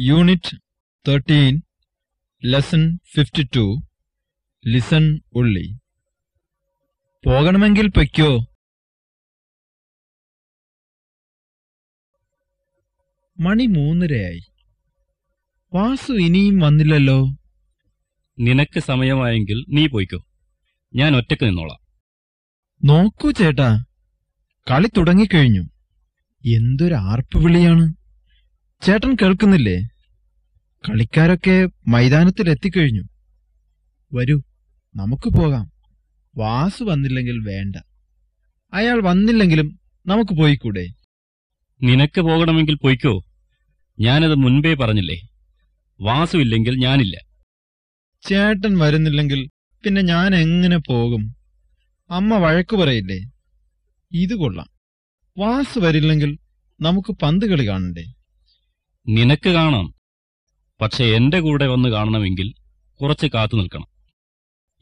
Unit thirteen lesson fifty two listen ഉള്ളി പോകണമെങ്കിൽ പൊയ്ക്കോ. മണി മൂന്നരയായി. വാസു ഇനിയും വന്നില്ലല്ലോ. നിനക്ക് സമയമായെങ്കിൽ നീ പോയിക്കോ. ഞാൻ ഒറ്റയ്ക്ക് നിന്നോളാം. നോക്കൂ ചേട്ടാ കളി തുടങ്ങിക്കഴിഞ്ഞു. എന്തൊരു ആർപ്പ് വിളിയാണ്. ചേട്ടൻ കേൾക്കുന്നില്ലേ? കളിക്കാരൊക്കെ മൈതാനത്തിൽ എത്തിക്കഴിഞ്ഞു വരൂ നമുക്ക് പോകാം. വാസു വന്നില്ലെങ്കിൽ വേണ്ട. അയാൾ വന്നില്ലെങ്കിലും നമുക്ക് പോയിക്കൂടെ? നിനക്ക് പോകണമെങ്കിൽ പോയിക്കോ. ഞാനത് മുൻപേ പറഞ്ഞില്ലേ. വാസു ഇല്ലെങ്കിൽ ഞാനില്ല. ചേട്ടൻ വരുന്നില്ലെങ്കിൽ പിന്നെ ഞാൻ എങ്ങനെ പോകും? അമ്മ വഴക്കു പറയില്ലേ? ഇത് കൊള്ളാം. വാസു വരില്ലെങ്കിൽ നമുക്ക് പന്ത് കളി കാണണ്ടേ? നിനക്ക് കാണാം. പക്ഷെ എന്റെ കൂടെ വന്ന് കാണണമെങ്കിൽ കുറച്ച് കാത്തു നിൽക്കണം.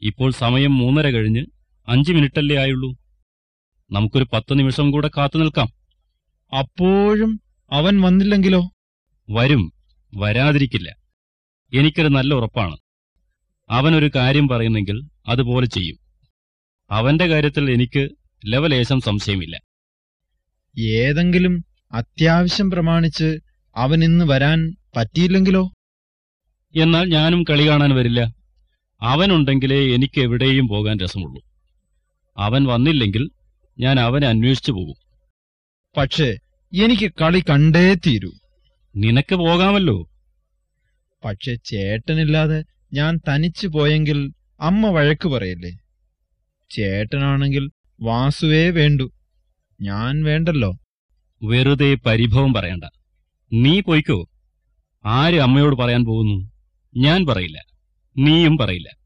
ഇപ്പോൾ സമയം മൂന്നര കഴിഞ്ഞ് അഞ്ചു മിനിറ്റല്ലേ ആയുള്ളൂ. നമുക്കൊരു പത്ത് നിമിഷം കൂടെ കാത്തു നിൽക്കാം. അപ്പോഴും അവൻ വന്നില്ലെങ്കിലോ? വരും. വരാതിരിക്കില്ല. എനിക്കൊരു നല്ല ഉറപ്പാണ്. അവനൊരു കാര്യം പറയുന്നെങ്കിൽ അതുപോലെ ചെയ്യും. അവന്റെ കാര്യത്തിൽ എനിക്ക് ലവലേശം സംശയമില്ല. ഏതെങ്കിലും അത്യാവശ്യം പ്രമാണിച്ച് അവൻ ഇന്ന് വരാൻ പറ്റിയില്ലെങ്കിലോ? എന്നാൽ ഞാനും കളി കാണാൻ വരില്ല. അവനുണ്ടെങ്കിലേ എനിക്ക് എവിടെയും പോകാൻ രസമുള്ളൂ. അവൻ വന്നില്ലെങ്കിൽ ഞാൻ അവനെ അന്വേഷിച്ചു പോകും. പക്ഷേ എനിക്ക് കളി കണ്ടേ തീരൂ. നിനക്ക് പോകാമല്ലോ. പക്ഷെ ചേട്ടനില്ലാതെ ഞാൻ തനിച്ചു പോയെങ്കിൽ അമ്മ വഴക്ക് പറയില്ലേ? ചേട്ടനാണെങ്കിൽ വാസുവേ വേണ്ടു. ഞാൻ വേണ്ടല്ലോ. വെറുതെ പരിഭവം പറയണ്ട. നീ പോയിക്കോ. ആര് അമ്മയോട് പറയാൻ പോകുന്നു? ഞാൻ പറയില്ല. നീയും പറയില്ല.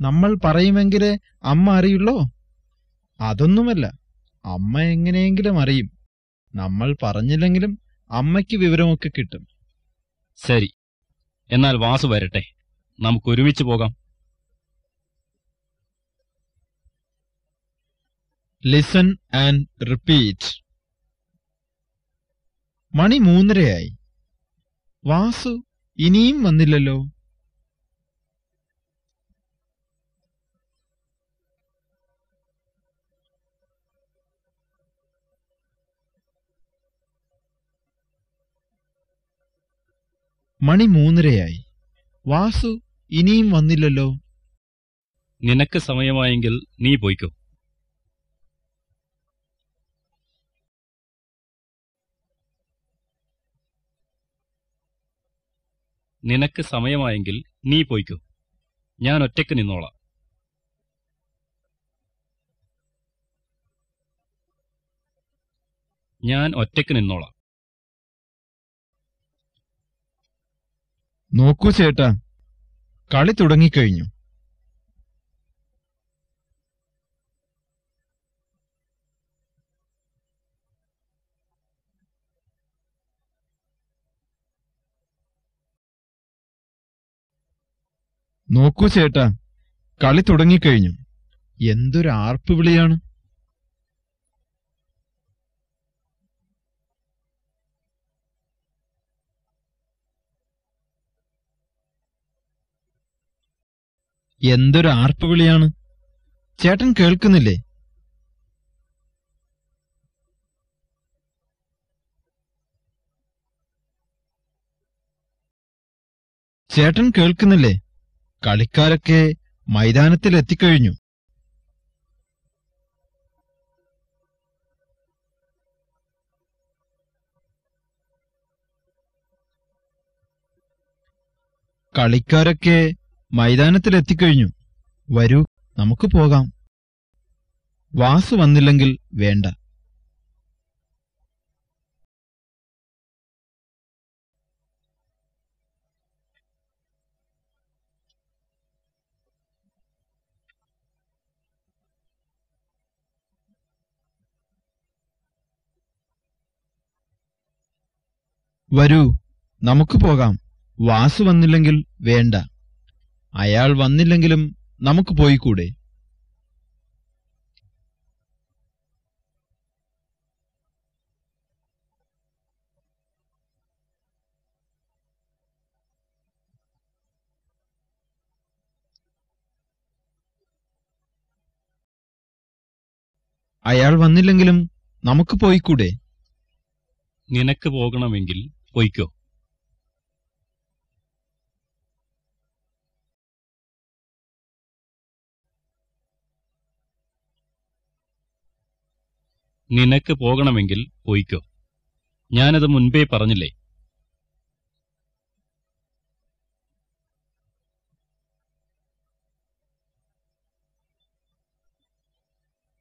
നമ്മൾ പറയുമെങ്കിലേ അമ്മ അറിയുള്ളോ? അതൊന്നുമല്ല. അമ്മ എങ്ങനെയെങ്കിലും അറിയും. നമ്മൾ പറഞ്ഞില്ലെങ്കിലും അമ്മയ്ക്ക് വിവരമൊക്കെ കിട്ടും. ശരി. എന്നാൽ വാസു വരട്ടെ. നമുക്ക് ഒരുമിച്ച് പോകാം. ലിസൺ ആൻഡ് റിപ്പീറ്റ് മണി മൂന്നരയായി. വാസു ഇനിയും വന്നില്ലല്ലോ. മണി മൂന്നരയായി. വാസു ഇനിയും വന്നില്ലല്ലോ. നിനക്ക് സമയമായെങ്കിൽ നീ പോയിക്കോ. നിനക്ക് സമയമായെങ്കിൽ നീ പോയിക്കോ. ഞാൻ ഒറ്റയ്ക്ക് നിന്നോളാം. ഞാൻ ഒറ്റയ്ക്ക് നിന്നോളാം. നോക്കൂ ചേട്ടാ കളി തുടങ്ങിക്കഴിഞ്ഞു. നോക്കൂ ചേട്ടാ കളി തുടങ്ങിക്കഴിഞ്ഞു. എന്തൊരു ആർപ്പ് വിളിയാണ്. എന്തൊരു ആർപ്പ് വിളിയാണ്. ചേട്ടൻ കേൾക്കുന്നില്ലേ? ചേട്ടൻ കേൾക്കുന്നില്ലേ? കളിക്കാരൊക്കെ മൈതാനത്തിൽ എത്തിക്കഴിഞ്ഞു കളിക്കാരൊക്കെ മൈതാനത്തിൽ എത്തിക്കഴിഞ്ഞു വരൂ നമുക്ക് പോകാം. വാസു വന്നില്ലെങ്കിൽ വേണ്ട. വരൂ നമുക്ക് പോകാം. വാസു വന്നില്ലെങ്കിൽ വേണ്ട. അയാൾ വന്നില്ലെങ്കിലും നമുക്ക് പോയിക്കൂടെ? അയാൾ വന്നില്ലെങ്കിലും നമുക്ക് പോയിക്കൂടെ? നിനക്ക് പോകണമെങ്കിൽ പൊയ്ക്കോ നിനക്ക് പോകണമെങ്കിൽ പൊയ്ക്കോ ഞാനത് മുൻപേ പറഞ്ഞില്ലേ?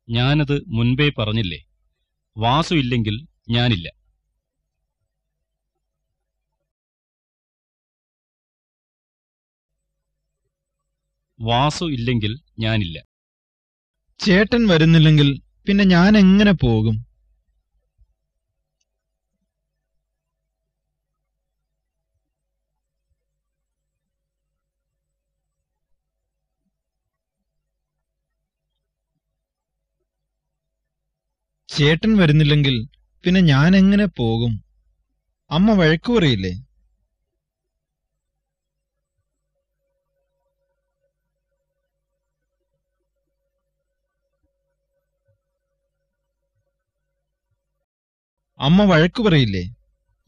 ഞാനത് മുൻപേ പറഞ്ഞില്ലേ? വാസു ഇല്ലെങ്കിൽ ഞാനില്ല. വാസു ഇല്ലെങ്കിൽ ഞാനില്ല. ചേട്ടൻ വരുന്നില്ലെങ്കിൽ പിന്നെ ഞാൻ എങ്ങനെ പോകും? ചേട്ടൻ വരുന്നില്ലെങ്കിൽ പിന്നെ ഞാൻ എങ്ങനെ പോകും? അമ്മ വഴക്കു പറയില്ലേ? അമ്മ വഴക്കു പറയില്ലേ?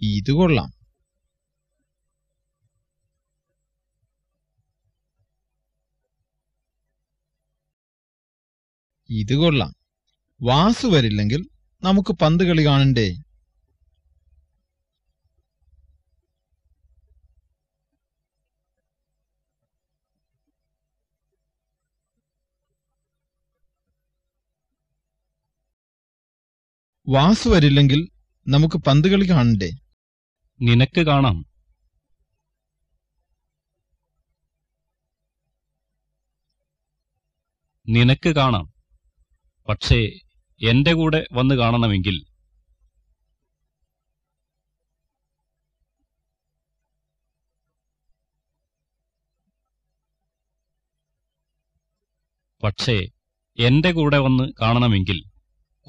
ഇത് കൊള്ളാം. ഇത് കൊള്ളാം. വാസു വരില്ലെങ്കിൽ നമുക്ക് പന്ത് കളി കാണണ്ടേ? വാസു വരില്ലെങ്കിൽ നമുക്ക് പന്ത് കളി കാണണ്ടേ? നിനക്ക് കാണാം. നിനക്ക് കാണാം. പക്ഷേ എന്റെ കൂടെ വന്ന് കാണണമെങ്കിൽ. പക്ഷേ എന്റെ കൂടെ വന്ന് കാണണമെങ്കിൽ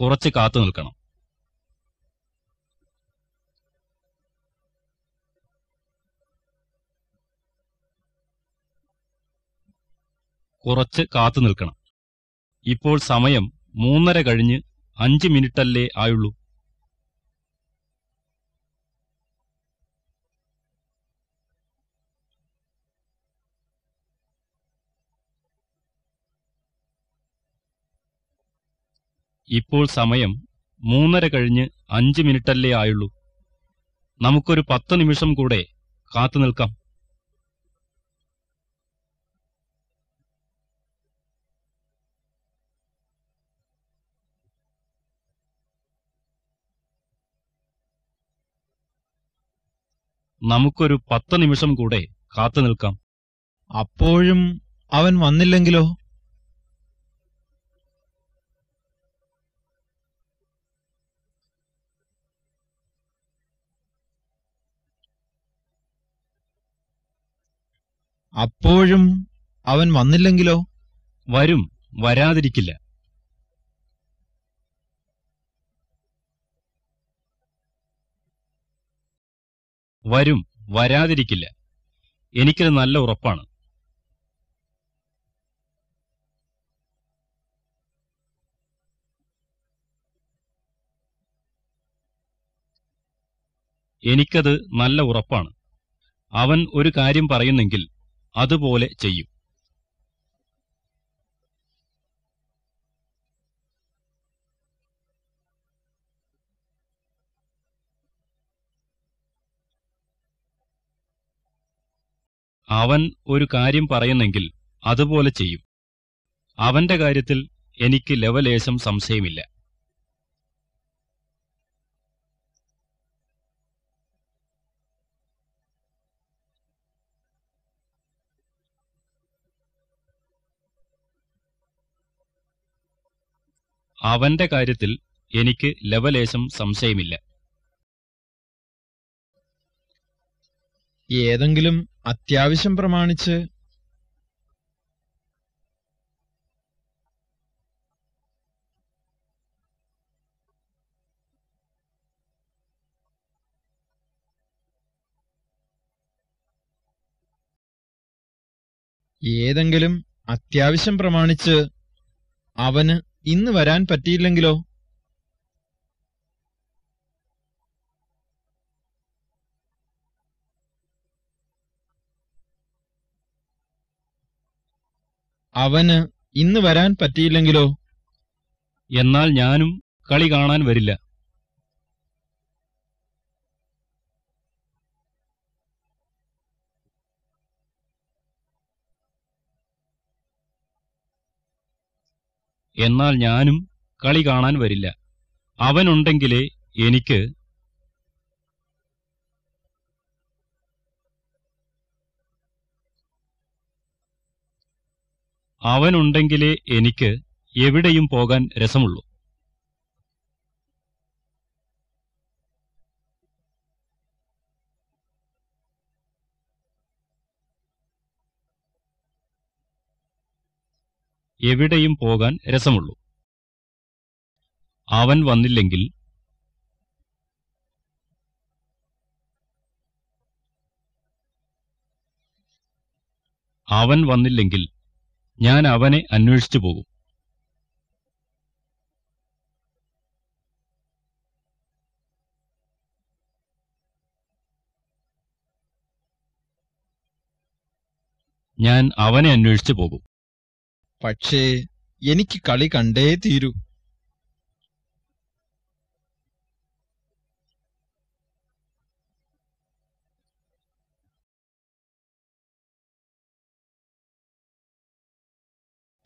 കുറച്ച് കാത്തു നിൽക്കണം. കുറച്ച് കാത്തു നിൽക്കണം. ഇപ്പോൾ സമയം മൂന്നര കഴിഞ്ഞ് അഞ്ച് മിനിറ്റല്ലേ ആയുള്ളൂ. ഇപ്പോൾ സമയം മൂന്നര കഴിഞ്ഞ് അഞ്ച് മിനിറ്റല്ലേ ആയുള്ളൂ. നമുക്കൊരു പത്ത് നിമിഷം കൂടെ കാത്തു നിൽക്കാം. നമുക്കൊരു പത്ത് നിമിഷം കൂടെ കാത്തു നിൽക്കാം. അപ്പോഴും അവൻ വന്നില്ലെങ്കിലോ? അപ്പോഴും അവൻ വന്നില്ലെങ്കിലോ? വരും വരാതിരിക്കില്ല. വരും വരാതിരിക്കില്ല. എനിക്കത് നല്ല ഉറപ്പാണ്. എനിക്കത് നല്ല ഉറപ്പാണ്. അവൻ ഒരു കാര്യം പറയുന്നെങ്കിൽ അതുപോലെ ചെയ്യും. അവൻ ഒരു കാര്യം പറയുന്നെങ്കിൽ അതുപോലെ ചെയ്യും. അവന്റെ കാര്യത്തിൽ എനിക്ക് ലവലേശം സംശയമില്ല. അവന്റെ കാര്യത്തിൽ എനിക്ക് ലവലേശം സംശയമില്ല. ഏതെങ്കിലും അത്യാവശ്യം പ്രമാണിച്ച് ഏതെങ്കിലും അത്യാവശ്യം പ്രമാണിച്ച് അവന് ഇന്ന് വരാൻ പറ്റിയില്ലെങ്കിലോ? അവന് ഇന്ന് വരാൻ പറ്റിയില്ലെങ്കിലോ? എന്നാൽ ഞാനും കളി കാണാൻ വരില്ല. എന്നാൽ ഞാനും കളി കാണാൻ വരില്ല. അവനുണ്ടെങ്കിലേ എനിക്ക് അവനുണ്ടെങ്കിലേ എനിക്ക് എവിടെയും പോകാൻ രസമുള്ളൂ. എവിടെയും പോകാൻ രസമുള്ളൂ. അവൻ വന്നില്ലെങ്കിൽ അവൻ വന്നില്ലെങ്കിൽ ഞാൻ അവനെ അന്വേഷിച്ചു പോകും. ഞാൻ അവനെ അന്വേഷിച്ചു പോകും. പക്ഷേ എനിക്ക് കളി കണ്ടേ തീരൂ.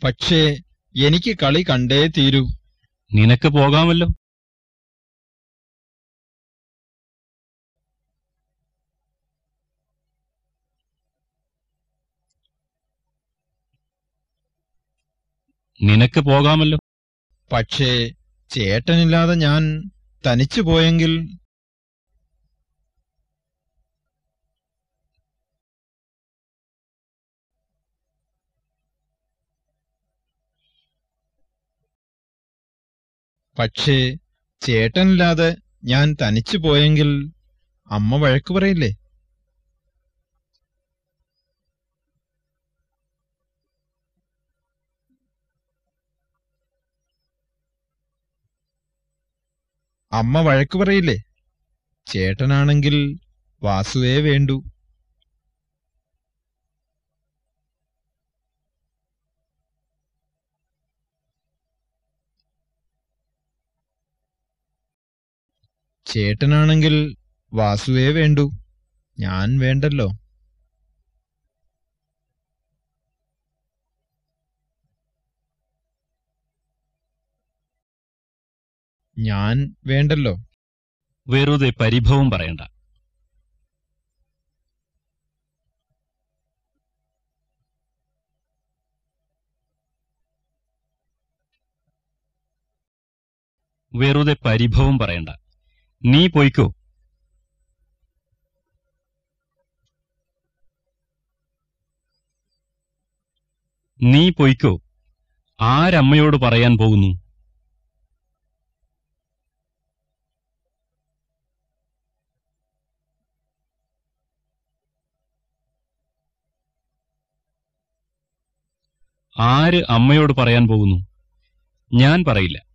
പക്ഷേ എനിക്ക് കളി കണ്ടേ തീരൂ. നിനക്ക് പോകാമല്ലോ. നിനക്ക് പോകാമല്ലോ. പക്ഷേ ചേട്ടനില്ലാതെ ഞാൻ തനിച്ചു പോയെങ്കിൽ പക്ഷേ ചേട്ടനില്ലാതെ ഞാൻ തനിച്ചു പോയെങ്കിൽ അമ്മ വഴക്കു പറയില്ലേ? അമ്മ വഴക്കു പറയില്ലേ? ചേട്ടനാണെങ്കിൽ വാസുവേ വേണ്ടു. ചേട്ടനാണെങ്കിൽ വാസുവേ വേണ്ടു. ഞാൻ വേണ്ടല്ലോ. ഞാൻ വേണ്ടല്ലോ. വെറുതെ പരിഭവം പറയണ്ട. വെറുതെ പരിഭവം പറയണ്ട. നീ പോയിക്കോ. നീ പോയിക്കോ. ആരമ്മയോട് പറയാൻ പോകുന്നു? ആര് അമ്മയോട് പറയാൻ പോകുന്നു? ഞാൻ പറയില്ല.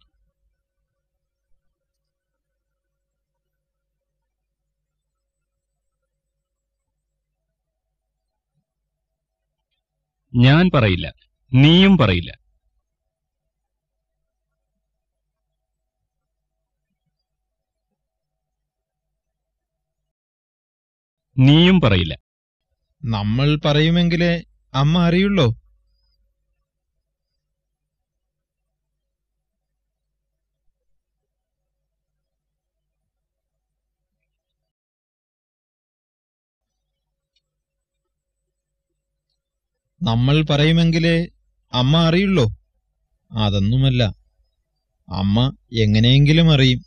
ഞാൻ പറയില്ല. നീയും പറയില്ല. നീയും പറയില്ല. നമ്മൾ പറയുമെങ്കിലേ അമ്മ അറിയുള്ളോ. നമ്മൾ പറയുമെങ്കിലേ അമ്മ അറിയുള്ളോ. അതൊന്നുമല്ല. അമ്മ എങ്ങനെയെങ്കിലും അറിയും.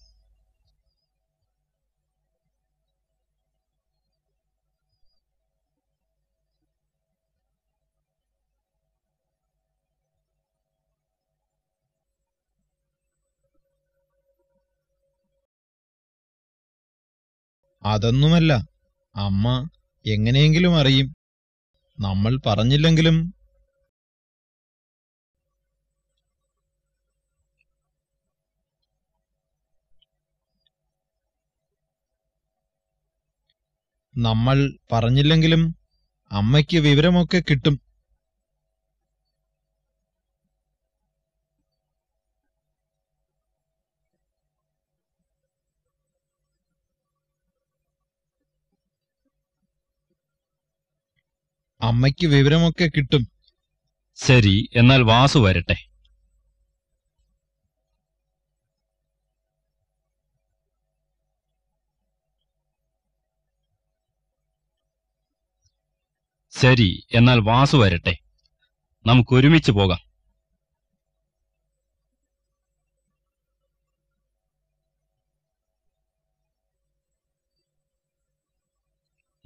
അതൊന്നുമല്ല. അമ്മ എങ്ങനെയെങ്കിലും അറിയും. നമ്മൾ പറഞ്ഞില്ലെങ്കിലും നമ്മൾ പറഞ്ഞില്ലെങ്കിലും അമ്മയ്ക്ക് വിവരമൊക്കെ കിട്ടും. അമ്മയ്ക്ക് വിവരമൊക്കെ കിട്ടും. ശരി എന്നാൽ വാസു വരട്ടെ. ശരി എന്നാൽ വാസു വരട്ടെ. നമുക്കൊരുമിച്ച് പോകാം.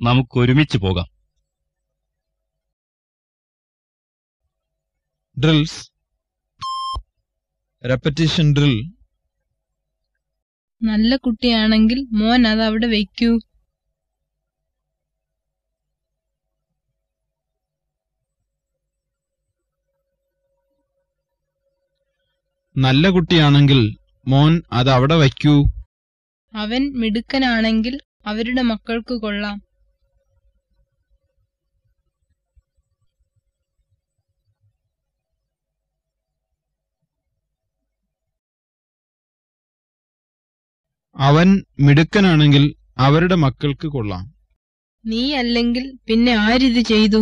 നമുക്കൊരുമിച്ച് പോകാം. ഡ്രിൽസ് റെപ്പറ്റീഷൻ ഡ്രിൽ നല്ല കുട്ടിയാണെങ്കിൽ മോൻ അത് അവിടെ വെക്കൂ. നല്ല കുട്ടിയാണെങ്കിൽ മോൻ അത് അവിടെ വയ്ക്കൂ അവൻ മിടുക്കനാണെങ്കിൽ അവരുടെ മക്കൾക്ക് കൊള്ളാം. അവൻ മിടുക്കനാണെങ്കിൽ അവരുടെ മക്കൾക്ക് കൊള്ളാം. നീ അല്ലെങ്കിൽ പിന്നെ ആരിത് ചെയ്തു?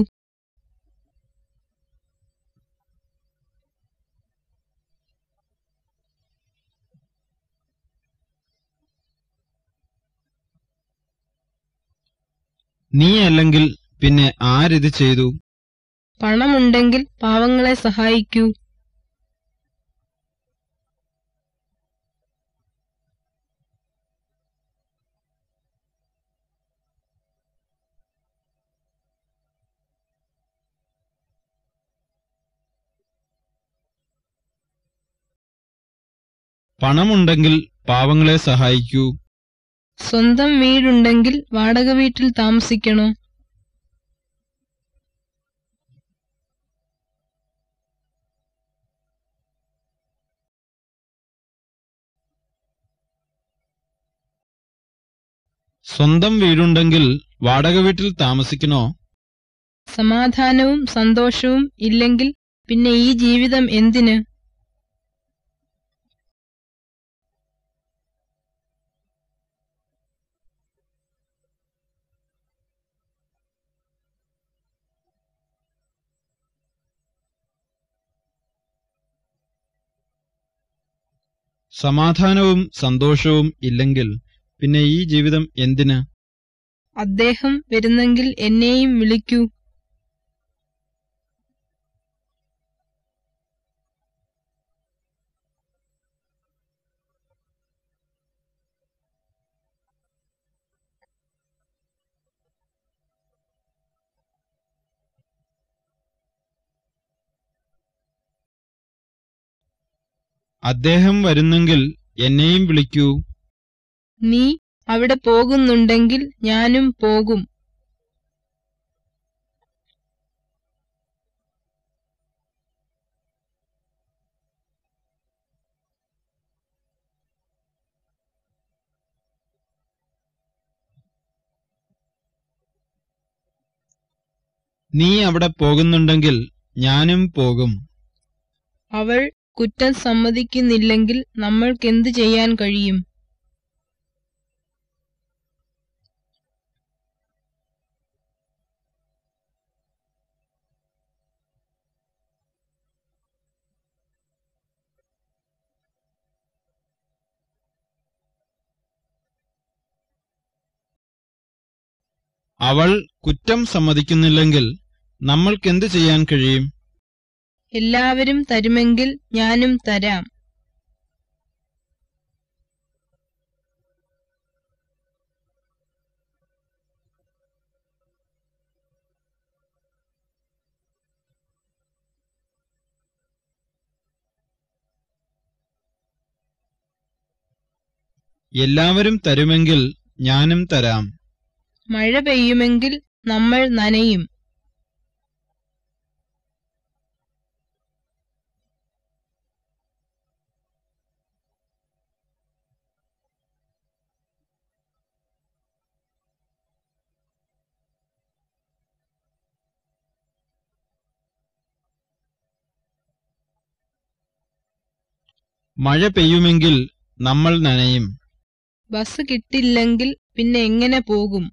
നീ അല്ലെങ്കിൽ പിന്നെ ആരിത് ചെയ്തു? പണമുണ്ടെങ്കിൽ പാവങ്ങളെ സഹായിക്കൂ. പണമുണ്ടെങ്കിൽ പാവങ്ങളെ സഹായിക്കൂ. സ്വന്തം വീടുണ്ടെങ്കിൽ വാടക വീട്ടിൽ താമസിക്കണോ? സ്വന്തം വീടുണ്ടെങ്കിൽ വാടക വീട്ടിൽ താമസിക്കണോ? സമാധാനവും സന്തോഷവും ഇല്ലെങ്കിൽ പിന്നെ ഈ ജീവിതം എന്തിന്? സമാധാനവും സന്തോഷവും ഇല്ലെങ്കിൽ പിന്നെ ഈ ജീവിതം എന്തിന്? അദ്ദേഹം വരുന്നെങ്കിൽ എന്നെയും വിളിക്കൂ. അദ്ദേഹം വരുന്നെങ്കിൽ എന്നെയും വിളിക്കൂ. നീ അവിടെ പോകുന്നുണ്ടെങ്കിൽ ഞാനും പോകും. നീ അവിടെ പോകുന്നുണ്ടെങ്കിൽ ഞാനും പോകും. അവൾ കുറ്റം സമ്മതിക്കുന്നില്ലെങ്കിൽ നമ്മൾക്കെന്ത് ചെയ്യാൻ കഴിയും? അവൾ കുറ്റം സമ്മതിക്കുന്നില്ലെങ്കിൽ നമ്മൾക്കെന്ത് ചെയ്യാൻ കഴിയും? എല്ലാവരും തരുമെങ്കിൽ ഞാനും തരാം. എല്ലാവരും തരുമെങ്കിൽ ഞാനും തരാം. മഴ പെയ്യുമെങ്കിൽ നമ്മൾ നനയും. മഴ പെയ്യുമെങ്കിൽ നമ്മൾ നനയും. ബസ് കിട്ടില്ലെങ്കിൽ പിന്നെ എങ്ങനെ പോകും?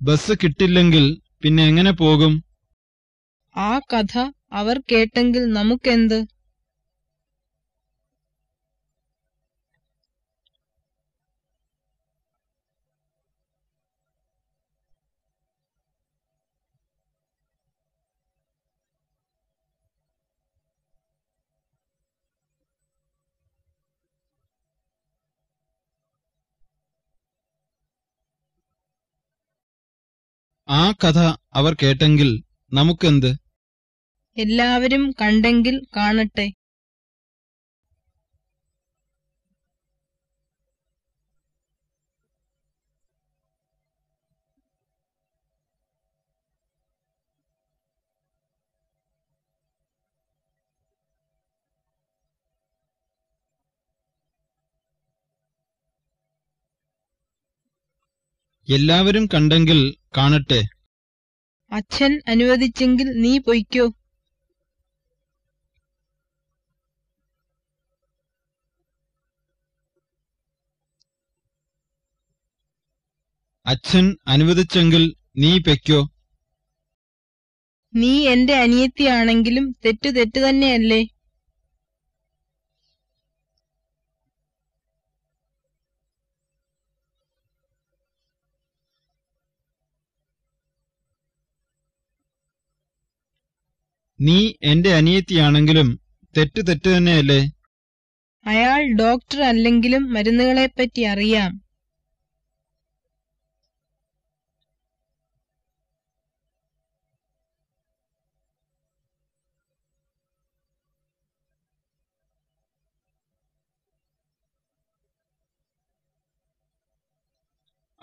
ബസ് കിട്ടില്ലെങ്കിൽ പിന്നെ എങ്ങനെ പോകും? ആ കഥ അവർ കേട്ടെങ്കിൽ നമുക്കെന്ത്? ആ കഥ അവർ കേട്ടെങ്കിൽ നമുക്കെന്ത്? എല്ലാവരും കണ്ടെങ്കിൽ കാണട്ടെ. എല്ലാവരും കണ്ടെങ്കിൽ കാണട്ടെ. അച്ഛൻ അനുവദിച്ചെങ്കിൽ നീ പൊയ്ക്കോ. അച്ഛൻ അനുവദിച്ചെങ്കിൽ നീ പെക്കോ നീ എന്റെ അനിയത്തിയാണെങ്കിലും തെറ്റു തെറ്റു തന്നെയല്ലേ? നീ എന്റെ അനിയത്തിയാണെങ്കിലും തെറ്റ് തെറ്റ് തന്നെയല്ലേ? അയാൾ ഡോക്ടർ അല്ലെങ്കിലും മരുന്നുകളെപ്പറ്റി അറിയാം.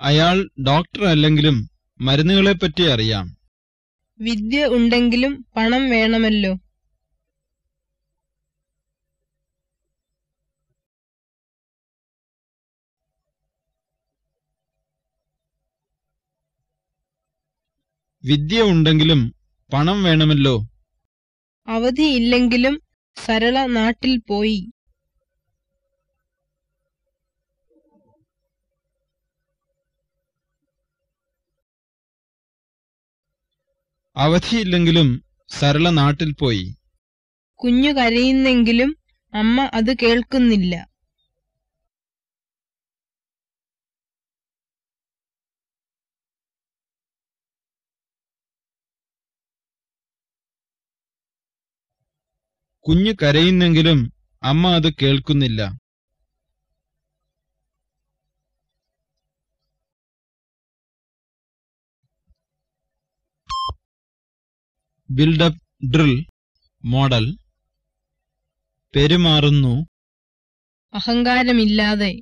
അയാൾ ഡോക്ടർ അല്ലെങ്കിലും മരുന്നുകളെപ്പറ്റി അറിയാം. വിദ്യ ഉണ്ടെങ്കിലും പണം വേണമല്ലോ. വിദ്യ ഉണ്ടെങ്കിലും പണം വേണമല്ലോ. അവധിയില്ലെങ്കിലും സരള നാട്ടിൽ പോയി. അവധിയില്ലെങ്കിലും സരള നാട്ടിൽ പോയി. കുഞ്ഞു കരയുന്നെങ്കിലും അമ്മ അത് കേൾക്കുന്നില്ല. കുഞ്ഞു കരയുന്നെങ്കിലും അമ്മ അത് കേൾക്കുന്നില്ല. Build up drill model. പെരുമാറുന്നു. അഹങ്കാരമില്ലാതെ.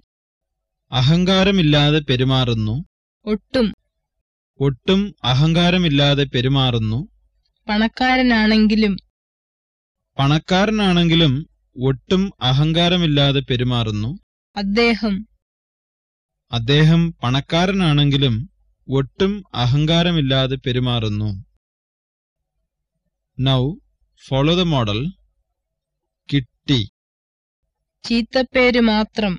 അഹങ്കാരമില്ലാതെ പെരുമാറുന്നു. ഒട്ടും. ഒട്ടും അഹങ്കാരമില്ലാതെ പെരുമാറുന്നു. പണക്കാരനാണെങ്കിലും. പണക്കാരനാണെങ്കിലും ഒട്ടും അഹങ്കാരമില്ലാതെ പെരുമാറുന്നു. അദ്ദേഹം. അദ്ദേഹം പണക്കാരനാണെങ്കിലും ഒട്ടും അഹങ്കാരമില്ലാതെ പെരുമാറുന്നു. നൗ ഫോളോ ദ മോഡൽ കിട്ടി ചീത്തപ്പേര് മാത്രം.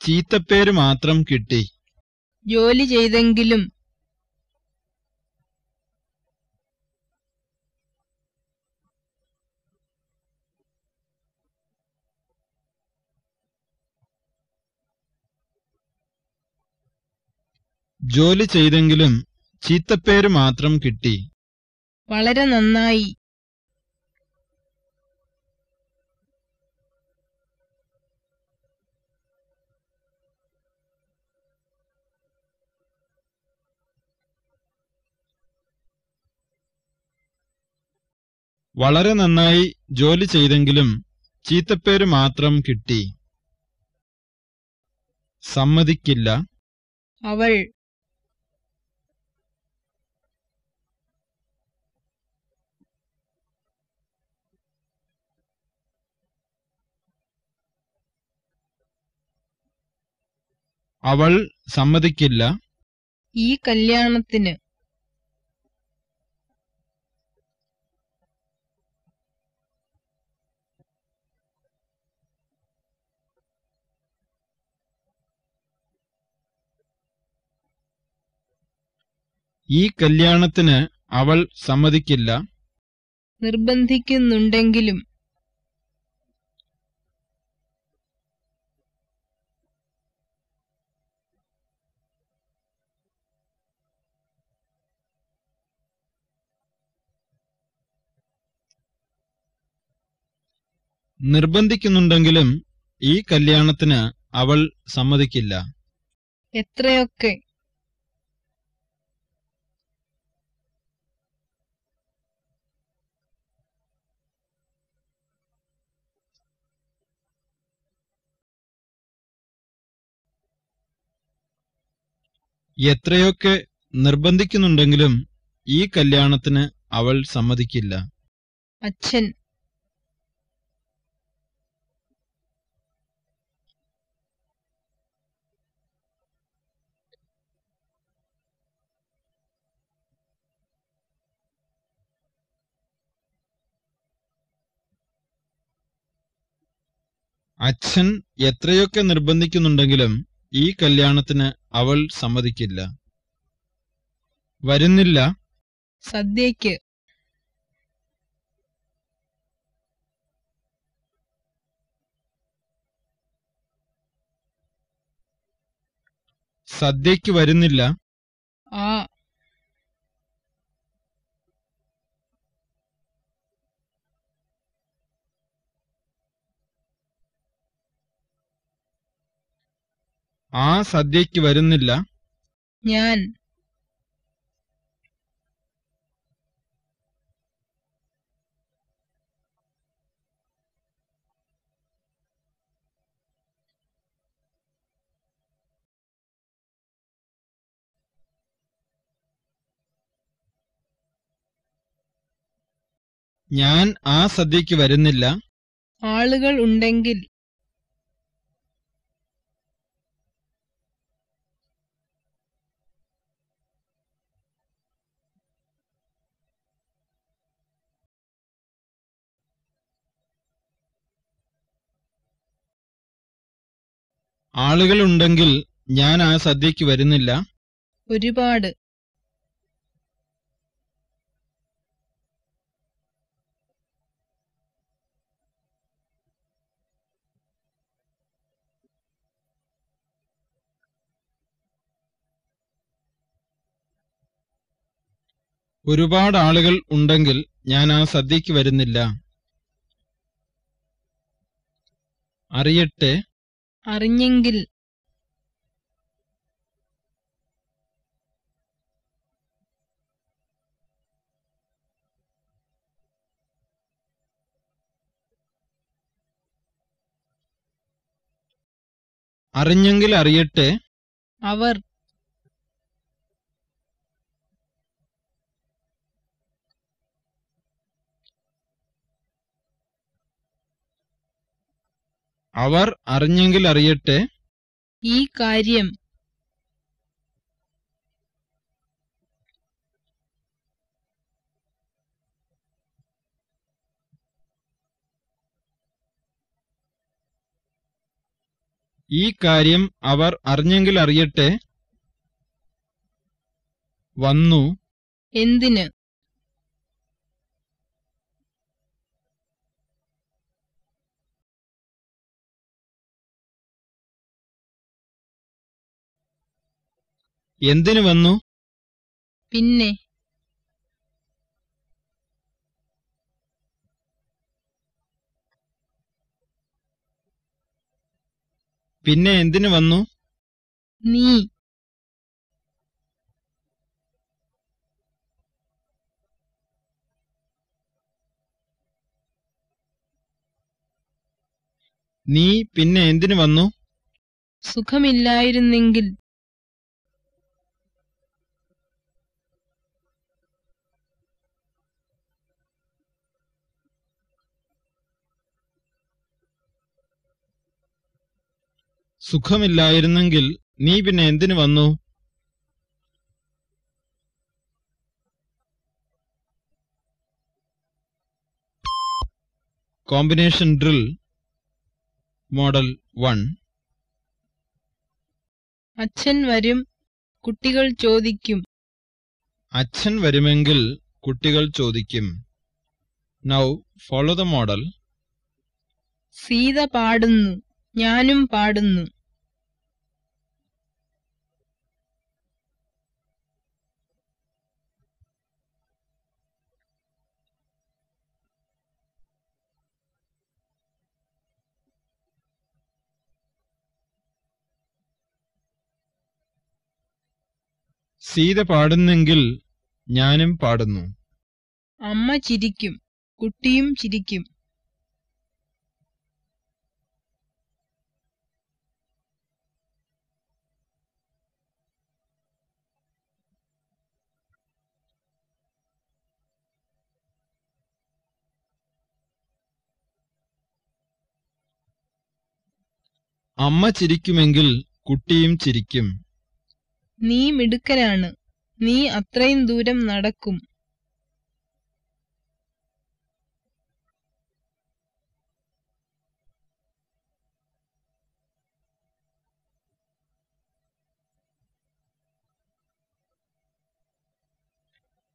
ചീത്തപ്പേര് മാത്രം കിട്ടി. ജോലി ചെയ്തെങ്കിലും ജോലി ചെയ്തെങ്കിലും ചീത്തപ്പേര് മാത്രം കിട്ടി. വളരെ നന്നായി. വളരെ നന്നായി ജോലി ചെയ്തെങ്കിലും ചീത്തപ്പേര് മാത്രം കിട്ടി. സമ്മതിക്കില്ല. അവൾ അവൾ സമ്മതിക്കില്ല. ഈ കല്യാണത്തിന് ഈ കല്യാണത്തിന് അവൾ സമ്മതിക്കില്ല. നിർബന്ധിക്കുന്നുണ്ടെങ്കിലും നിർബന്ധിക്കുന്നുണ്ടെങ്കിലും ഈ കല്യാണത്തിന് അവൾ സമ്മതിക്കില്ല. എത്രയൊക്കെ? എത്രയൊക്കെ നിർബന്ധിക്കുന്നുണ്ടെങ്കിലും ഈ കല്യാണത്തിന് അവൾ സമ്മതിക്കില്ല. അച്ഛൻ. അച്ഛൻ എത്രയൊക്കെ നിർബന്ധിക്കുന്നുണ്ടെങ്കിലും ഈ കല്യാണത്തിന് അവൾ സമ്മതിക്കില്ല. വരുന്നില്ല. സദ്യക്ക് സദ്യക്ക് വരുന്നില്ല. ആ സദ്യയ്ക്ക് വരുന്നില്ല. ഞാൻ. ഞാൻ ആ സദ്യയ്ക്ക് വരുന്നില്ല. ആളുകൾ ഉണ്ടെങ്കിൽ ആളുകളുണ്ടെങ്കിൽ ഞാൻ ആ സദ്യക്ക് വരുന്നില്ല. ഒരുപാട്. ഒരുപാട് ആളുകൾ ഉണ്ടെങ്കിൽ ഞാൻ ആ സദ്യക്ക് വരുന്നില്ല. അറിയട്ടെ. അറിഞ്ഞെങ്കിൽ അറിഞ്ഞെങ്കിൽ അറിയട്ടെ. അവർ അവർ അറിഞ്ഞെങ്കിൽ അറിയട്ടെ. ഈ കാര്യം ഈ കാര്യം അവർ അറിഞ്ഞെങ്കിൽ അറിയട്ടെ. വന്നു. എന്തിന്? എന്തിനു വന്നു? പിന്നെ. പിന്നെ എന്തിനു വന്നു? നീ. നീ പിന്നെ എന്തിനു വന്നു? സുഖമില്ലായിരുന്നെങ്കിൽ സുഖമില്ലായിരുന്നെങ്കിൽ നീ പിന്നെ എന്തിനു വന്നു? Combination drill model one. അച്ഛൻ വരും കുട്ടികൾ ചോദിക്കും. അച്ഛൻ വരുമെങ്കിൽ കുട്ടികൾ ചോദിക്കും. Now follow the model Sita പാടുന്നു. ഞാനും പാടുന്നു. സീത പാടുന്നെങ്കിൽ ഞാനും പാടുന്നു. അമ്മ ചിരിക്കും കുട്ടിയും ചിരിക്കും. അമ്മ ചിരിക്കുമെങ്കിൽ കുട്ടിയും ചിരിക്കും. നീ മിടുക്കനാണ് നീ അത്രയും ദൂരം നടക്കും.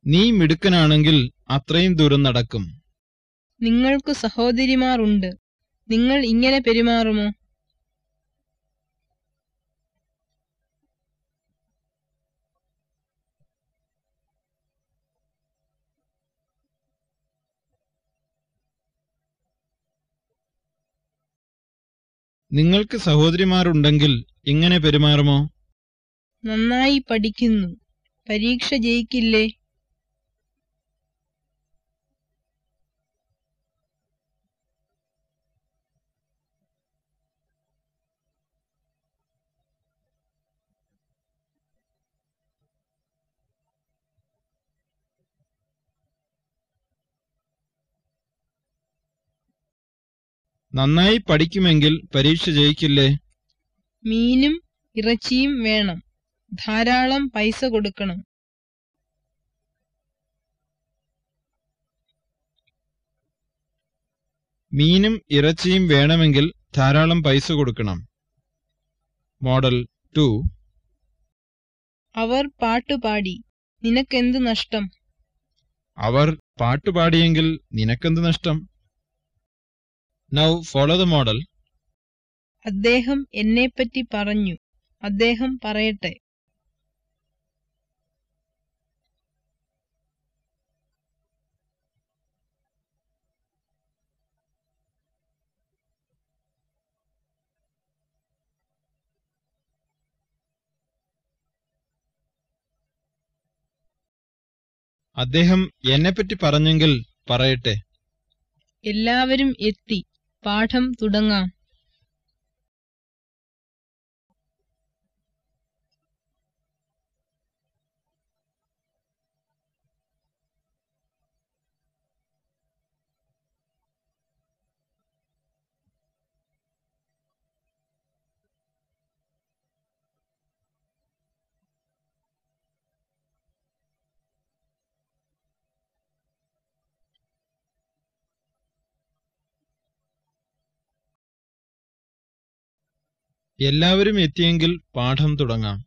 നീ മിടുക്കനാണെങ്കിൽ അത്രയും ദൂരം നടക്കും. നിങ്ങൾക്ക് സഹോദരിമാർ ഉണ്ട്. നിങ്ങൾ ഇങ്ങനെ പെരുമാറുമോ? നിങ്ങൾക്ക് സഹോദരിമാരുണ്ടെങ്കിൽ ഇങ്ങനെ പെരുമാറുമോ? നന്നായി പഠിക്കുന്നു. പരീക്ഷ ജയിക്കില്ലേ? നന്നായി പഠിക്കുമെങ്കിൽ പരീക്ഷ ജയിക്കില്ലേ? മീനും ഇറച്ചിയും വേണം. ധാരാളം പൈസ കൊടുക്കണം. മീനും ഇറച്ചിയും വേണമെങ്കിൽ ധാരാളം പൈസ കൊടുക്കണം. Model to. അവർ പാട്ടുപാടി നിനക്കെന്ത് നഷ്ടം? അവർ പാട്ടുപാടിയെങ്കിൽ നിനക്കെന്ത് നഷ്ടം? നൗ ഫോളോ ദ മോഡൽ അദ്ദേഹം എന്നെപ്പറ്റി പറഞ്ഞു. അദ്ദേഹം പറയട്ടെ. അദ്ദേഹം എന്നെപ്പറ്റി പറഞ്ഞെങ്കിൽ പറയട്ടെ. എല്ലാവരും എത്തി. പാഠം തുടങ്ങാം. എല്ലാവരും എത്തിയെങ്കിൽ പാഠം തുടങ്ങാം.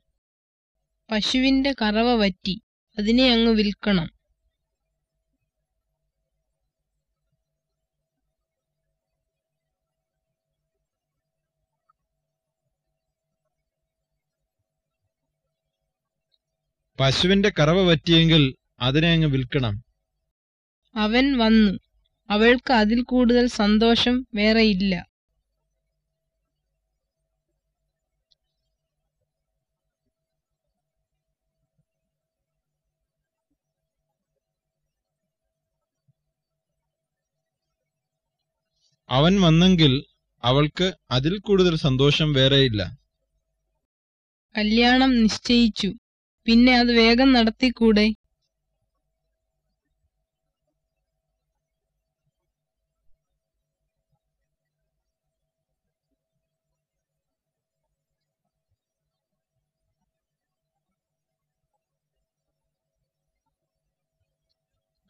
പശുവിന്റെ കറവ വറ്റി അതിനെ അങ്ങ് വിൽക്കണം. പശുവിന്റെ കറവ പറ്റിയെങ്കിൽ അതിനെ അങ്ങ് വിൽക്കണം. അവൻ വന്നു. അവൾക്ക് അതിൽ കൂടുതൽ സന്തോഷം വേറെയില്ല. അവൻ വന്നെങ്കിൽ അവൾക്ക് അതിൽ കൂടുതൽ സന്തോഷം വേറെയില്ല കല്യാണം നിശ്ചയിച്ചു. പിന്നെ അത് വേഗം നടത്തിക്കൂടെ?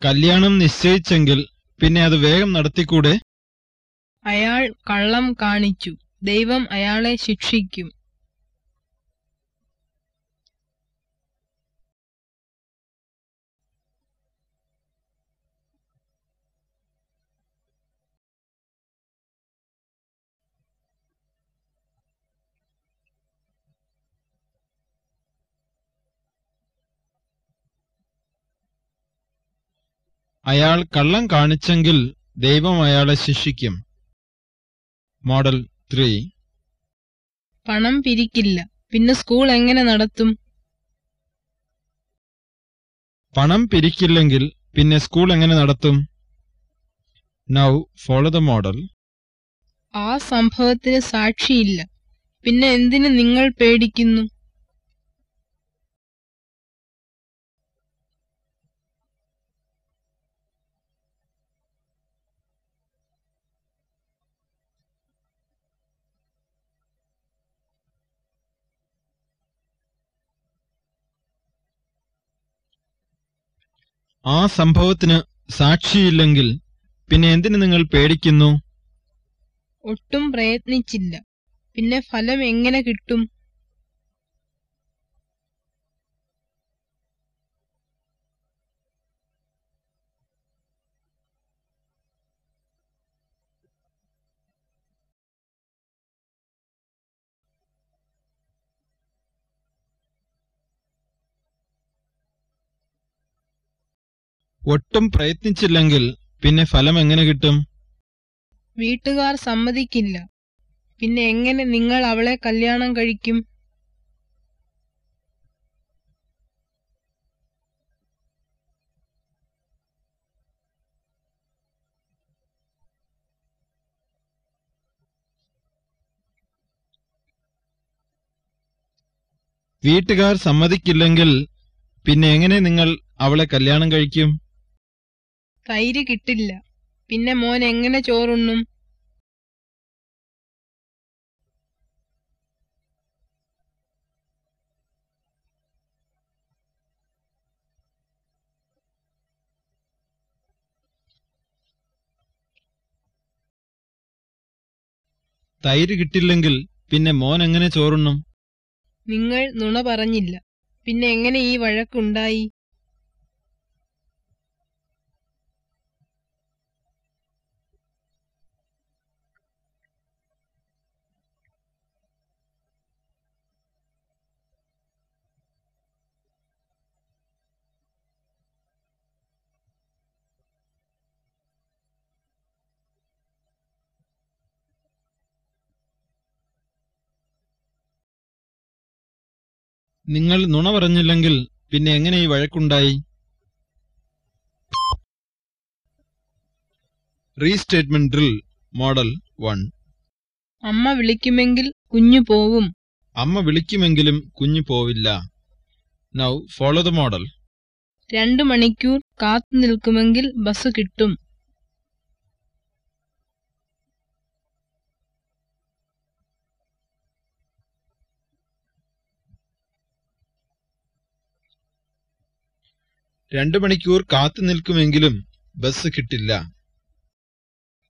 കല്യാണം നിശ്ചയിച്ചെങ്കിൽ പിന്നെ അത് വേഗം നടത്തിക്കൂടെ? അയാൾ കള്ളം കാണിച്ചു. ദൈവം അയാളെ ശിക്ഷിക്കും. അയാൾ കള്ളം കാണിച്ചെങ്കിൽ ദൈവം അയാളെ ശിക്ഷിക്കും. Model three. പണം പിരിക്കില്ല. പിന്നെ സ്കൂൾ എങ്ങനെ നടത്തും? പണം പിരിക്കില്ലെങ്കിൽ പിന്നെ സ്കൂൾ എങ്ങനെ നടത്തും? നൗ ഫോളോ ദ മോഡൽ ആ സംഭവത്തിന് സാക്ഷിയില്ല. പിന്നെ എന്തിനു നിങ്ങൾ പേടിക്കുന്നു? ആ സംഭവത്തിന് സാക്ഷിയില്ലെങ്കിൽ പിന്നെ എന്തിനു നിങ്ങൾ പേടിക്കുന്നു? ഒട്ടും പ്രയത്നിച്ചില്ല. പിന്നെ ഫലം എങ്ങനെ കിട്ടും? ഒട്ടും പ്രയത്നിച്ചില്ലെങ്കിൽ പിന്നെ ഫലം എങ്ങനെ കിട്ടും? വീട്ടുകാർ സമ്മതിക്കില്ല. പിന്നെ എങ്ങനെ നിങ്ങൾ അവളെ കല്യാണം കഴിക്കും? വീട്ടുകാർ സമ്മതിക്കില്ലെങ്കിൽ പിന്നെ എങ്ങനെ നിങ്ങൾ അവളെ കല്യാണം കഴിക്കും? തൈര് കിട്ടില്ല. പിന്നെ മോൻ എങ്ങനെ ചോറുണ്ണും? തൈര് കിട്ടില്ലെങ്കിൽ പിന്നെ മോൻ എങ്ങനെ ചോറുണ്ണും? നിങ്ങൾ നുണ പറഞ്ഞില്ല. പിന്നെ എങ്ങനെ ഈ വഴക്കുണ്ടായി? നിങ്ങൾ നുണ പറഞ്ഞില്ലെങ്കിൽ പിന്നെ എങ്ങനെ ഈ വഴക്കുണ്ടായി? റീസ്റ്റേറ്റ്മെന്റ് ഡ്രിൽ മോഡൽ വൺ അമ്മ വിളിക്കുമെങ്കിൽ കുഞ്ഞു പോവും. അമ്മ വിളിക്കുമെങ്കിലും കുഞ്ഞു പോവില്ല. നൗ ഫോളോ ദ മോഡൽ രണ്ടു മണിക്കൂർ കാത്തു നിൽക്കുമെങ്കിൽ ബസ് കിട്ടും. രണ്ടു മണിക്കൂർ കാത്തു നിൽക്കുമെങ്കിലും ബസ് കിട്ടില്ല.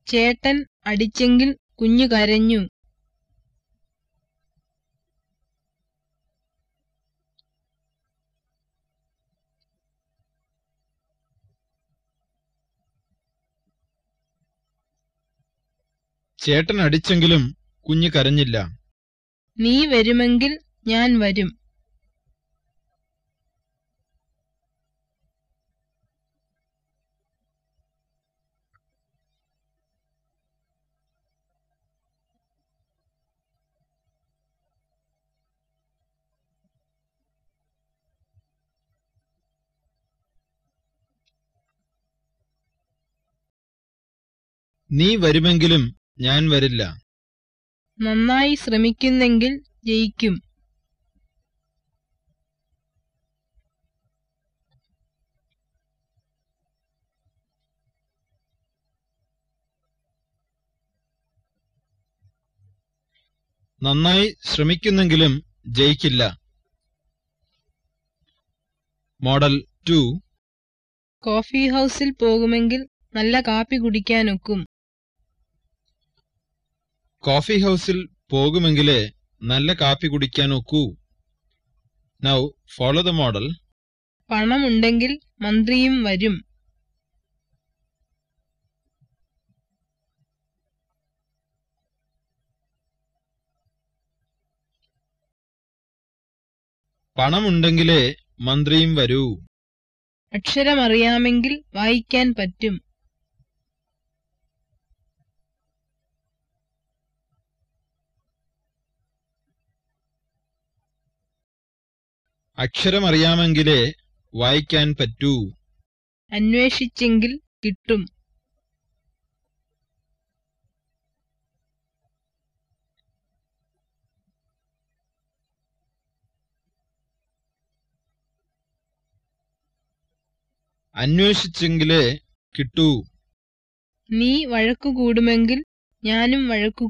ചേട്ടൻ അടിച്ചെങ്കിൽ കുഞ്ഞു കരഞ്ഞു. ചേട്ടൻ അടിച്ചെങ്കിലും കുഞ്ഞു കരഞ്ഞില്ല. നീ വരുമെങ്കിൽ ഞാൻ വരും. നീ വരുമെങ്കിലും ഞാൻ വരില്ല. നന്നായി ശ്രമിക്കുന്നെങ്കിൽ ജയിക്കും. നന്നായി ശ്രമിക്കുന്നെങ്കിലും ജയിക്കില്ല. Model two. കോഫി ഹൗസിൽ പോകുമെങ്കിൽ നല്ല കാപ്പി കുടിക്കാനൊക്കും. കോഫി ഹൗസിൽ പോകുമെങ്കിലേ നല്ല കാപ്പി കുടിക്കാൻ ഒക്കൂ. നൗ ഫോളോ ദ മോഡൽ പണമുണ്ടെങ്കിൽ മന്ത്രിയും വരും. പണമുണ്ടെങ്കിലേ മന്ത്രിയും വരൂ. അക്ഷരമറിയാമെങ്കിൽ വായിക്കാൻ പറ്റും. അക്ഷരമറിയാമെങ്കിലേ വായിക്കാൻ പറ്റൂ. അന്വേഷിച്ചെങ്കിൽ കിട്ടും. അന്വേഷിച്ചെങ്കിലേ കിട്ടൂ. നീ വഴക്കുകൂടുമെങ്കിൽ ഞാനും വഴക്കു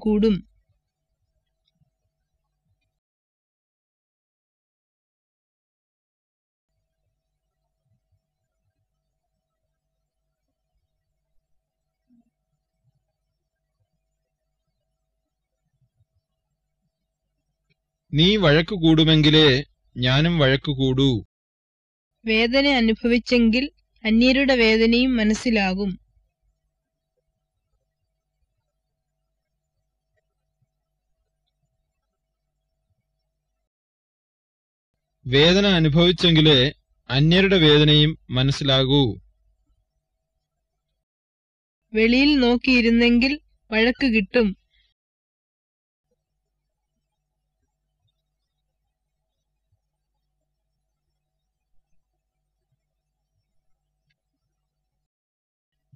നീ വഴക്കു കൂടുമെങ്കിലേ ഞാനും വഴക്കു കൂടൂ. വേദന അനുഭവിച്ചെങ്കിൽ അന്യരുടെ വേദനയും മനസ്സിലാകും. വേദന അനുഭവിച്ചെങ്കിലേ അന്യരുടെ വേദനയും മനസ്സിലാകൂ. വെളിയിൽ നോക്കിയിരുന്നെങ്കിൽ വഴക്ക് കിട്ടും.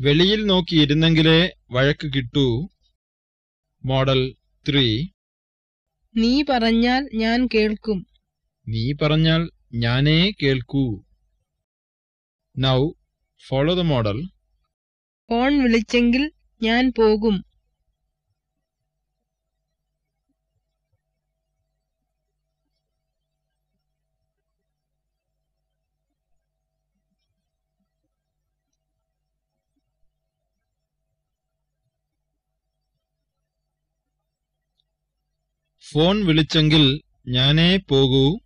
വെളിയിൽ നോക്കിയിരുന്നെങ്കിലേ വഴക്ക് കിട്ടൂ. Model three. നീ പറഞ്ഞാൽ ഞാൻ കേൾക്കും. നീ പറഞ്ഞാൽ ഞാനേ കേൾക്കൂ. Now follow the model. Phone വിളിച്ചെങ്കിൽ ഞാൻ പോകും. ഫോൺ വിളിച്ചെങ്കിൽ ഞാനേ പോകൂ.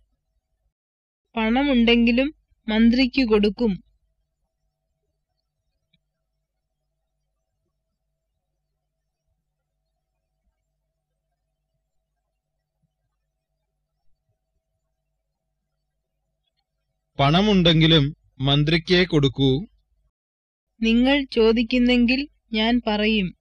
പണമുണ്ടെങ്കിലും മന്ത്രിക്ക് കൊടുക്കും. പണമുണ്ടെങ്കിലും മന്ത്രിക്കേ കൊടുക്കൂ. നിങ്ങൾ ചോദിക്കുന്നെങ്കിൽ ഞാൻ പറയും.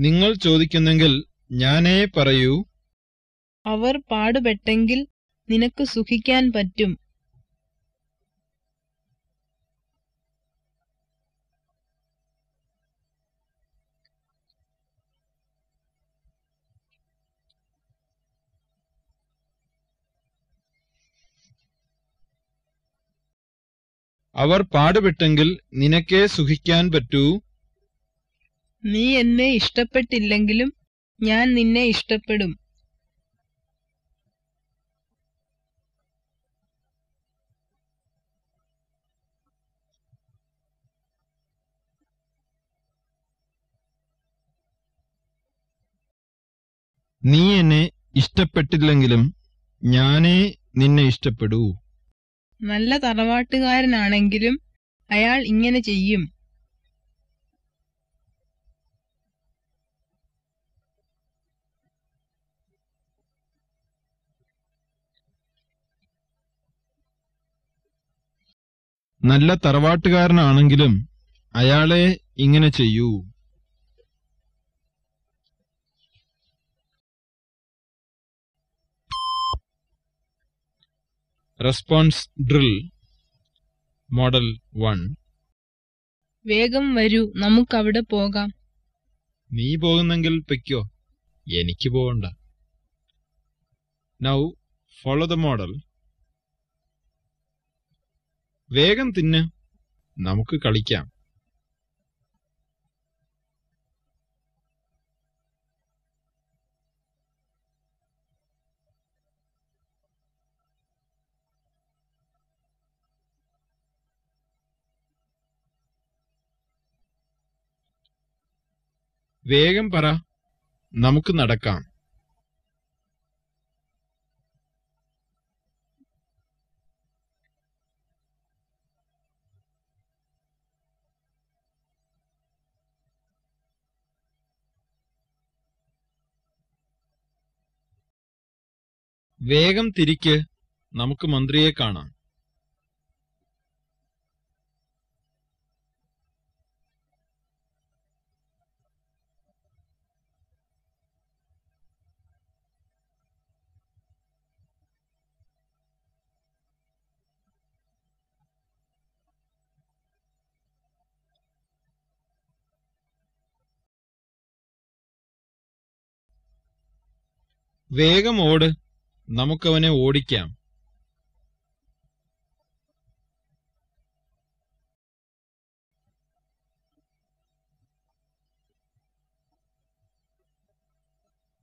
നിങ്ങൾ ചോദിക്കുന്നെങ്കിൽ ഞാനേ പറയൂ. അവർ പാടുപെട്ടെങ്കിൽ നിനക്ക് സുഖിക്കാൻ പറ്റും. അവർ പാടുപെട്ടെങ്കിൽ നിനക്കേ സുഖിക്കാൻ പറ്റൂ. നീ എന്നെ ഇഷ്ടപ്പെട്ടില്ലെങ്കിലും ഞാൻ നിന്നെ ഇഷ്ടപ്പെടും. നീ എന്നെ ഇഷ്ടപ്പെട്ടില്ലെങ്കിലും ഞാനേ നിന്നെ ഇഷ്ടപ്പെടൂ. നല്ല തറവാട്ടുകാരനാണെങ്കിലും അയാൾ ഇങ്ങനെ ചെയ്യും. നല്ല തറവാട്ടുകാരനാണെങ്കിലും അയാളെ ഇങ്ങനെ ചെയ്യൂ. Response drill. Model one. വേഗം വരൂ നമുക്ക് അവിടെ പോകാം. നീ പോകുന്നെങ്കിൽ പെക്കോ എനിക്ക് പോകണ്ട നൗ ഫോളോ ദ മോഡൽ വേഗം തിന്ന്. നമുക്ക് കളിക്കാം. വേഗം പറ. നമുക്ക് നടക്കാം. വേഗം തിരിക്ക്. നമുക്ക് മന്ത്രിയെ കാണാം. വേഗം ഓട്. നമുക്കവനെ ഓടിക്കാം.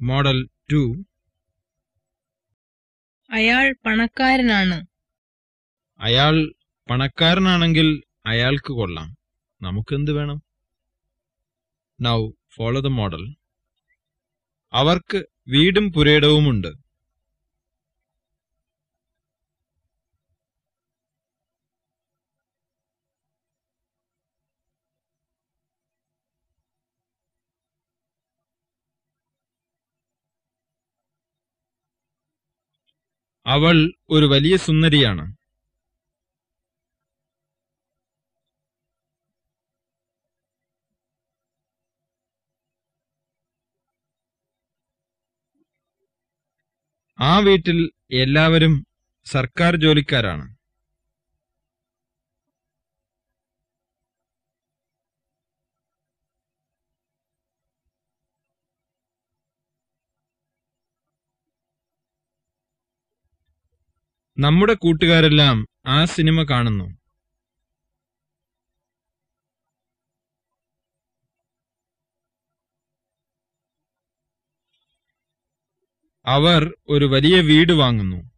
Model two. അയാൾ പണക്കാരനാണ്. അയാൾ പണക്കാരനാണെങ്കിൽ അയാൾക്ക് കൊള്ളാം. നമുക്കെന്ത് വേണം? നൗ ഫോളോ ദ മോഡൽ അവർക്ക് വീടും പുരയിടവുമുണ്ട്. അവൾ ഒരു വലിയ സുന്ദരിയാണ്. ആ വീട്ടിൽ എല്ലാവരും സർക്കാർ ജോലിക്കാരാണ്. നമ്മുടെ കൂട്ടുകാരെല്ലാം ആ സിനിമ കാണുന്നു. അവർ ഒരു വലിയ വീട് വാങ്ങുന്നു.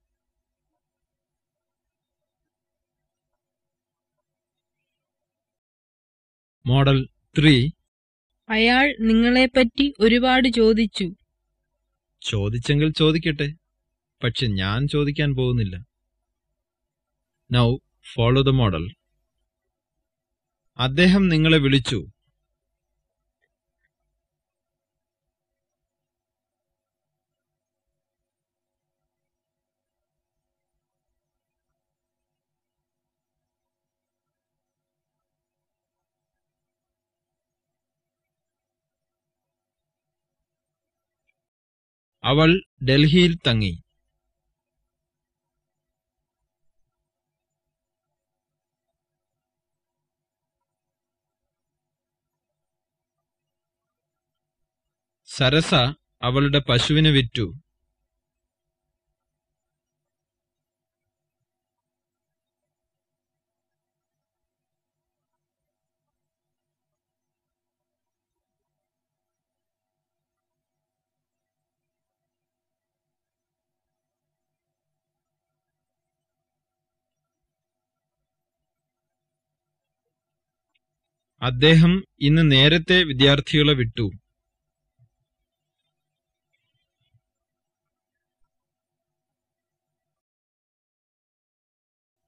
Model three. അയാൾ നിങ്ങളെപ്പറ്റി ഒരുപാട് ചോദിച്ചു. ചോദിച്ചെങ്കിൽ ചോദിക്കട്ടെ. പക്ഷെ ഞാൻ ചോദിക്കാൻ പോകുന്നില്ല. നൗ ഫോളോ ദ മോഡൽ അദ്ദേഹം നിങ്ങളെ വിളിച്ചു. അവൾ ഡൽഹിയിൽ തങ്ങി. സരസ അവളുടെ പശുവിനെ വിറ്റു. അദ്ദേഹം ഇന്ന് നേരത്തെ വിദ്യാർത്ഥികളെ വിട്ടു.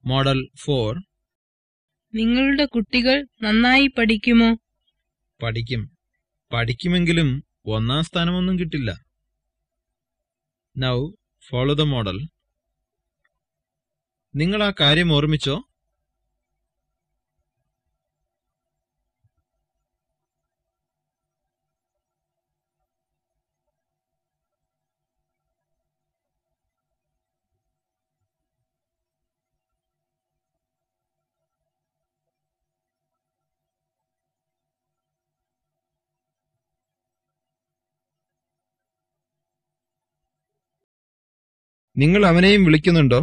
Model four. നിങ്ങളുടെ കുട്ടികൾ നന്നായി പഠിക്കുമോ? പഠിക്കും. പഠിക്കുമെങ്കിലും ഒന്നാം സ്ഥാനമൊന്നും കിട്ടില്ല. നൗ ഫോളോ ദ മോഡൽ നിങ്ങൾ ആ കാര്യം ഓർമ്മിച്ചോ? നിങ്ങൾ അവനെയും വിളിക്കുന്നുണ്ടോ?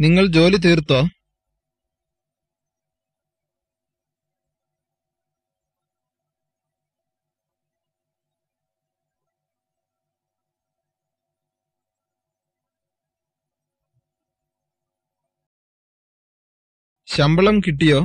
നിങ്ങൾ ജോലി തീർത്തോ? ശമ്പളം കിട്ടിയോ?